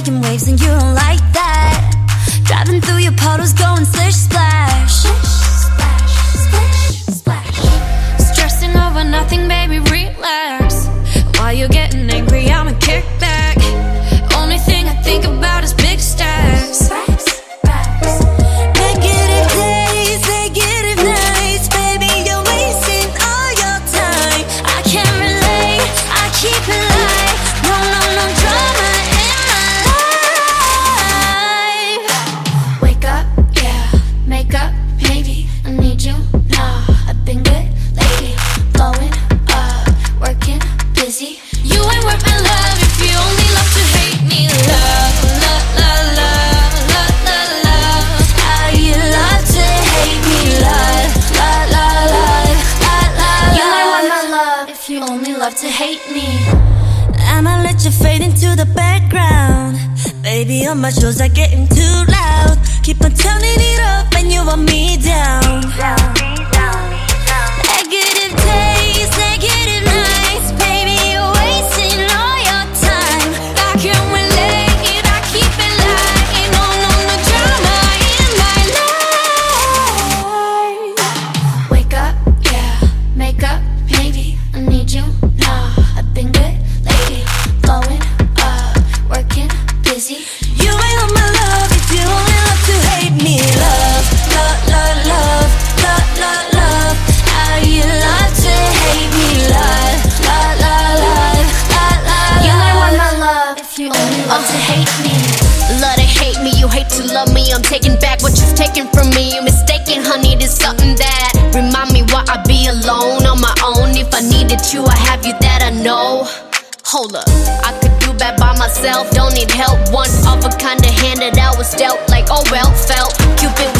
making waves and you don't like that. Driving through your puddles, going splish splash. Only love to hate me. I'ma let you fade into the background. Baby, all my shows are getting too loud. Keep on turning it up to hate me. Love to hate me, you hate to love me. I'm taking back what you've taken from me. You're mistaken, honey. There's something that remind me why I be alone on my own. If I needed you, I have you that I know. Hold up, I could do bad by myself. Don't need help. One of a kind of hand that I was dealt. Like oh well, felt. Cupid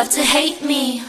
love to hate me.